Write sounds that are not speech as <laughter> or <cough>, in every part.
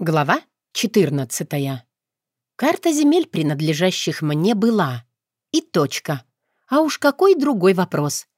Глава 14. Карта земель, принадлежащих мне, была. И точка. А уж какой другой вопрос.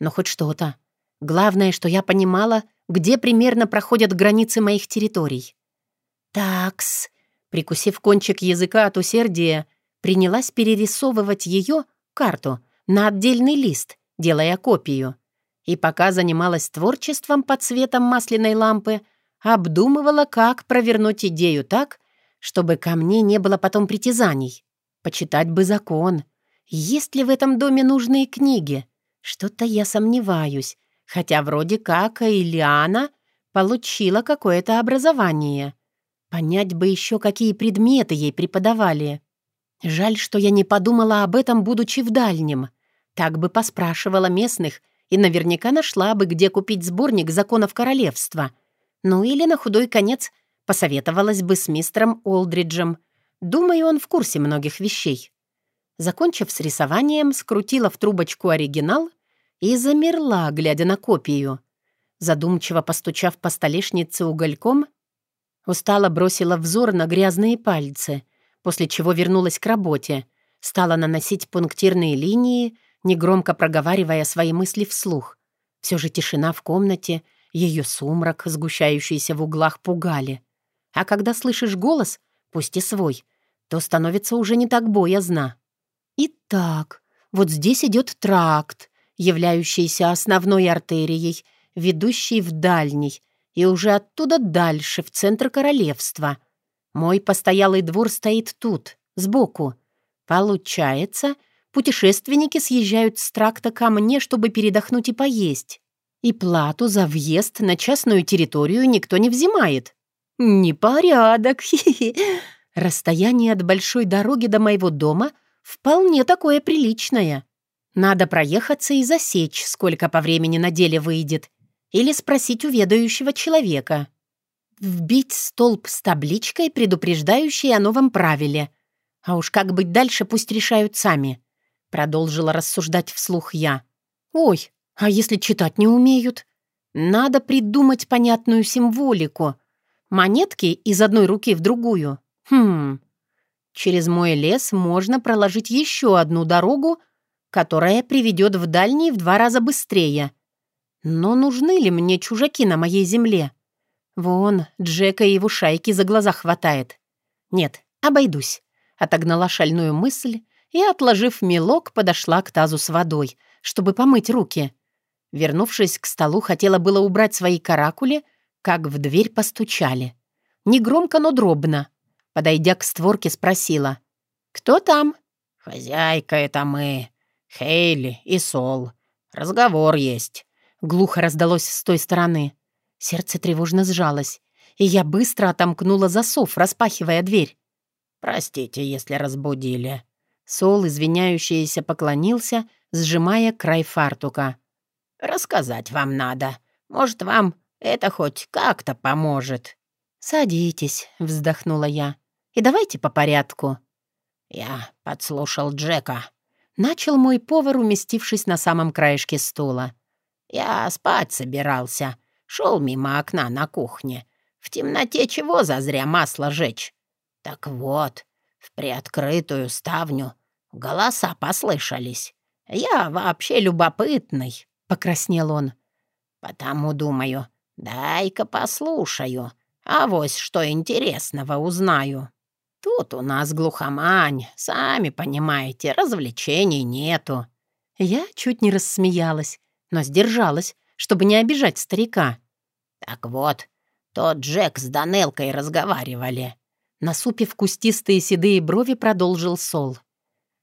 Но хоть что-то. Главное, что я понимала, где примерно проходят границы моих территорий. Такс. Прикусив кончик языка от усердия, принялась перерисовывать ее, карту, на отдельный лист, делая копию. И пока занималась творчеством под светом масляной лампы — Обдумывала, как провернуть идею так, чтобы ко мне не было потом притязаний. Почитать бы закон. Есть ли в этом доме нужные книги? Что-то я сомневаюсь, хотя вроде как Ильяна получила какое-то образование. Понять бы еще, какие предметы ей преподавали. Жаль, что я не подумала об этом, будучи в дальнем. Так бы поспрашивала местных и наверняка нашла бы, где купить сборник законов королевства — ну или на худой конец посоветовалась бы с мистером Олдриджем. Думаю, он в курсе многих вещей. Закончив с рисованием, скрутила в трубочку оригинал и замерла, глядя на копию. Задумчиво постучав по столешнице угольком, устало бросила взор на грязные пальцы, после чего вернулась к работе, стала наносить пунктирные линии, негромко проговаривая свои мысли вслух. Все же тишина в комнате — ее сумрак, сгущающийся в углах, пугали. А когда слышишь голос, пусть и свой, то становится уже не так боязно. Итак, вот здесь идет тракт, являющийся основной артерией, ведущей в дальний, и уже оттуда дальше, в центр королевства. Мой постоялый двор стоит тут, сбоку. Получается, путешественники съезжают с тракта ко мне, чтобы передохнуть и поесть. И плату за въезд на частную территорию никто не взимает. Непорядок, <laughs> хи-хи. Расстояние от большой дороги до моего дома вполне такое приличное. Надо проехаться и засечь, сколько по времени на деле выйдет. Или спросить у ведающего человека. Вбить столб с табличкой, предупреждающей о новом правиле. А уж как быть дальше, пусть решают сами. Продолжила рассуждать вслух я. Ой, а если читать не умеют? Надо придумать понятную символику. Монетки из одной руки в другую. Хм. Через мой лес можно проложить еще одну дорогу, которая приведет в дальний в два раза быстрее. Но нужны ли мне чужаки на моей земле? Вон, Джека и его шайки за глаза хватает. Нет, обойдусь. Отогнала шальную мысль и, отложив мелок, подошла к тазу с водой, чтобы помыть руки. Вернувшись к столу, хотела было убрать свои каракули, как в дверь постучали. Негромко, но дробно. Подойдя к створке, спросила. «Кто там?» «Хозяйка, это мы. Хейли и Сол. Разговор есть». Глухо раздалось с той стороны. Сердце тревожно сжалось, и я быстро отомкнула засов, распахивая дверь. «Простите, если разбудили». Сол, извиняющийся, поклонился, сжимая край фартука. Рассказать вам надо. Может, вам это хоть как-то поможет». «Садитесь», — вздохнула я. «И давайте по порядку». «Я подслушал Джека». Начал мой повар, уместившись на самом краешке стула. «Я спать собирался. Шел мимо окна на кухне. В темноте чего зазря масло жечь? Так вот, в приоткрытую ставню голоса послышались. Я вообще любопытный. — покраснел он. «Потому, думаю, дай-ка послушаю, а вось что интересного узнаю. Тут у нас глухомань, сами понимаете, развлечений нету». Я чуть не рассмеялась, но сдержалась, чтобы не обижать старика. «Так вот, тот Джек с Данелкой разговаривали». Насупив кустистые седые брови, продолжил Сол.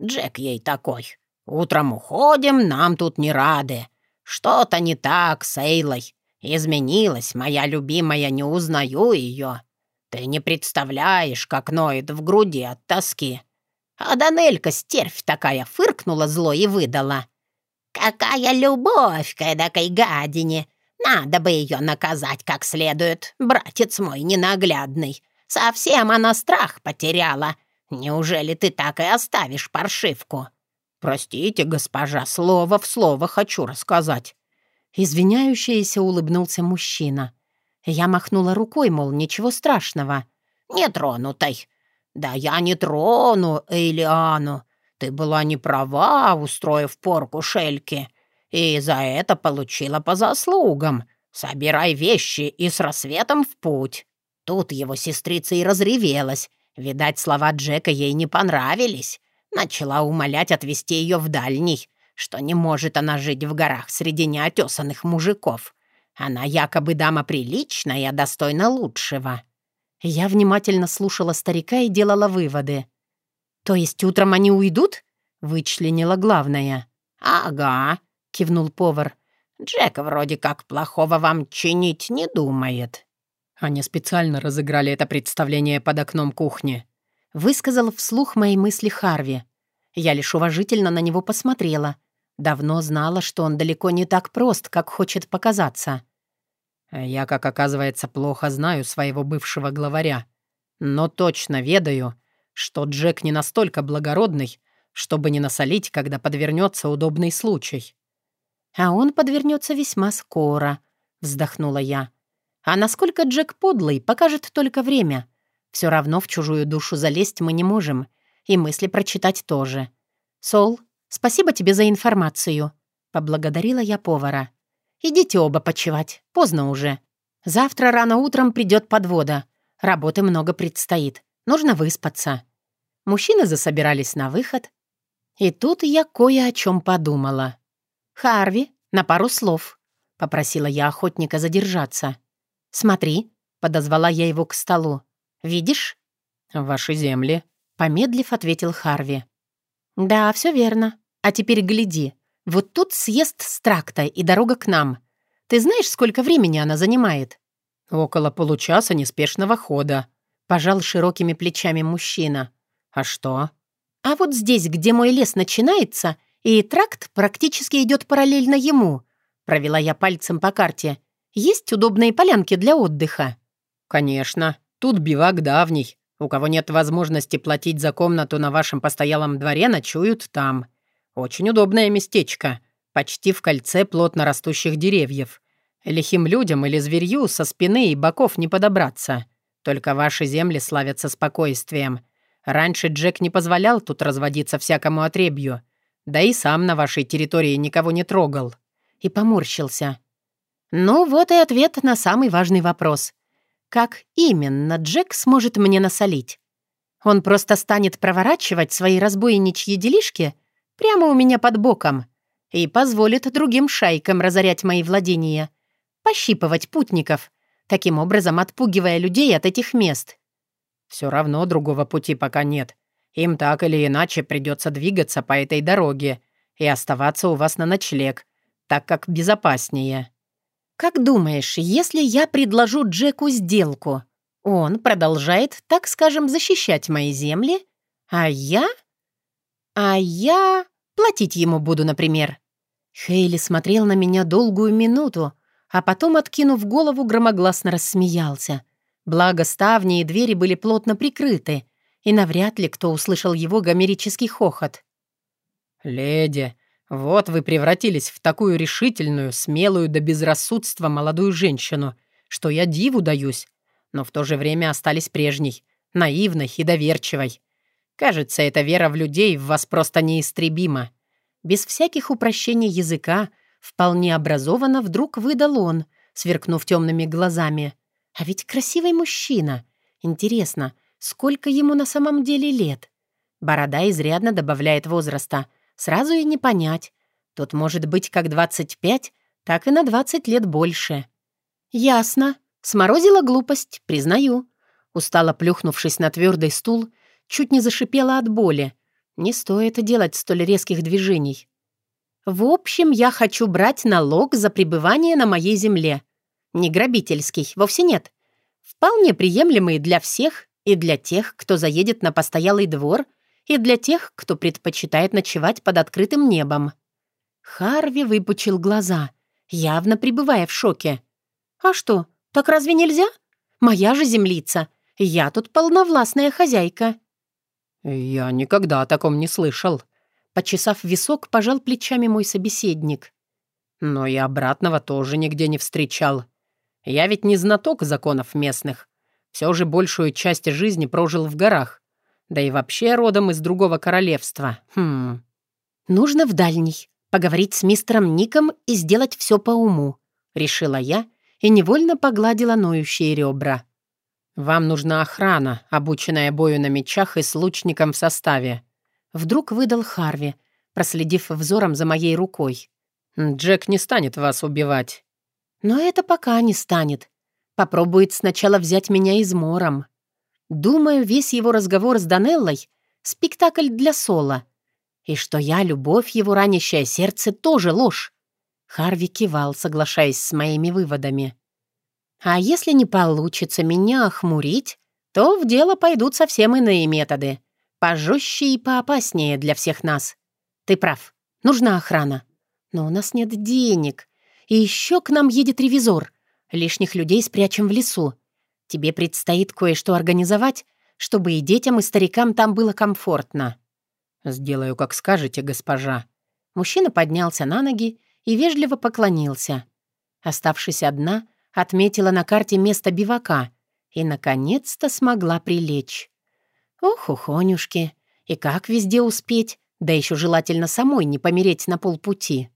«Джек ей такой. Утром уходим, нам тут не рады. Что-то не так с Эйлой. Изменилась, моя любимая, не узнаю ее. Ты не представляешь, как ноет в груди от тоски. А Данелька, стервь такая, фыркнула зло и выдала. «Какая любовь к эдакой гадине! Надо бы ее наказать как следует, братец мой ненаглядный. Совсем она страх потеряла. Неужели ты так и оставишь паршивку?» «Простите, госпожа, слово в слово хочу рассказать». Извиняющаяся улыбнулся мужчина. Я махнула рукой, мол, ничего страшного. нетронутой. Да я не трону Эйлиану. Ты была не права, устроив порку Шельки, и за это получила по заслугам. Собирай вещи и с рассветом в путь». Тут его сестрица и разревелась. Видать, слова Джека ей не понравились. Начала умолять отвезти ее в дальний, что не может она жить в горах среди неотесанных мужиков. Она якобы дама приличная, достойна лучшего. Я внимательно слушала старика и делала выводы. «То есть утром они уйдут?» — вычленила главное. «Ага», — кивнул повар. «Джек вроде как плохого вам чинить не думает». Они специально разыграли это представление под окном кухни. Высказал вслух мои мысли Харви. Я лишь уважительно на него посмотрела. Давно знала, что он далеко не так прост, как хочет показаться. Я, как оказывается, плохо знаю своего бывшего главаря. Но точно ведаю, что Джек не настолько благородный, чтобы не насолить, когда подвернется удобный случай. «А он подвернется весьма скоро», — вздохнула я. «А насколько Джек подлый, покажет только время. Все равно в чужую душу залезть мы не можем, и мысли прочитать тоже. Сол, спасибо тебе за информацию», — поблагодарила я повара. «Идите оба почевать, поздно уже. Завтра рано утром придет подвода. Работы много предстоит, нужно выспаться». Мужчины засобирались на выход, и тут я кое о чем подумала. «Харви, на пару слов», — попросила я охотника задержаться. «Смотри», — подозвала я его к столу. «Видишь?» «Ваши земли», — помедлив ответил Харви. «Да, все верно. А теперь гляди. Вот тут съезд с тракта и дорога к нам. Ты знаешь, сколько времени она занимает?» «Около получаса неспешного хода», — пожал широкими плечами мужчина. «А что?» «А вот здесь, где мой лес начинается, и тракт практически идет параллельно ему», — провела я пальцем по карте. «Есть удобные полянки для отдыха?» «Конечно. Тут бивак давний. У кого нет возможности платить за комнату на вашем постоялом дворе, ночуют там. Очень удобное местечко. Почти в кольце плотно растущих деревьев. Лихим людям или зверью со спины и боков не подобраться. Только ваши земли славятся спокойствием. Раньше Джек не позволял тут разводиться всякому отребью. Да и сам на вашей территории никого не трогал. И поморщился. Ну, вот и ответ на самый важный вопрос. Как именно Джек сможет мне насолить? Он просто станет проворачивать свои разбойничьи делишки прямо у меня под боком и позволит другим шайкам разорять мои владения, пощипывать путников, таким образом отпугивая людей от этих мест. Все равно другого пути пока нет. Им так или иначе придется двигаться по этой дороге и оставаться у вас на ночлег, так как безопаснее. Как думаешь, если я предложу Джеку сделку, он продолжает, так скажем, защищать мои земли, а я... А я платить ему буду, например. Хейли смотрел на меня долгую минуту, а потом, откинув голову, громогласно рассмеялся — Благо, ставни и двери были плотно прикрыты, и навряд ли кто услышал его гомерический хохот. «Леди, вот вы превратились в такую решительную, смелую до безрассудства молодую женщину, что я диву даюсь, но в то же время остались прежней, наивной и доверчивой. Кажется, эта вера в людей в вас просто неистребима. Без всяких упрощений языка, вполне образованно вдруг выдал он, сверкнув темными глазами — а ведь красивый мужчина. Интересно, сколько ему на самом деле лет? Борода изрядно добавляет возраста. Сразу и не понять. Тут может быть как 25, так и на 20 лет больше. Ясно. Сморозила глупость, признаю. Устало плюхнувшись на твердый стул, чуть не зашипела от боли. Не стоит делать столь резких движений. В общем, я хочу брать налог за пребывание на моей земле. Не грабительский, вовсе нет. Вполне приемлемый для всех и для тех, кто заедет на постоялый двор, и для тех, кто предпочитает ночевать под открытым небом. Харви выпучил глаза, явно пребывая в шоке. «А что, так разве нельзя? Моя же землица. Я тут полновластная хозяйка». «Я никогда о таком не слышал», — почесав висок, пожал плечами мой собеседник. «Но и обратного тоже нигде не встречал. Я ведь не знаток законов местных. Все же большую часть жизни прожил в горах. Да и вообще родом из другого королевства. Хм. Нужно в дальний, поговорить с мистером Ником и сделать все по уму, решила я и невольно погладила ноющие ребра. «Вам нужна охрана, обученная бою на мечах и с лучником в составе». Вдруг выдал Харви, проследив взором за моей рукой. «Джек не станет вас убивать». «Но это пока не станет. Попробует сначала взять меня измором. Думаю, весь его разговор с Данеллой — спектакль для Сола. И что я, любовь его ранящее сердце, тоже ложь». Харви кивал, соглашаясь с моими выводами. А если не получится меня охмурить, то в дело пойдут совсем иные методы. Пожестче и поопаснее для всех нас. Ты прав, нужна охрана. Но у нас нет денег. И еще к нам едет ревизор. Лишних людей спрячем в лесу. Тебе предстоит кое-что организовать, чтобы и детям, и старикам там было комфортно». «Сделаю, как скажете, госпожа». Мужчина поднялся на ноги и вежливо поклонился. Оставшись одна, отметила на карте место бивака и, наконец-то, смогла прилечь. Ох, ухонюшки, и как везде успеть, да еще желательно самой не помереть на полпути.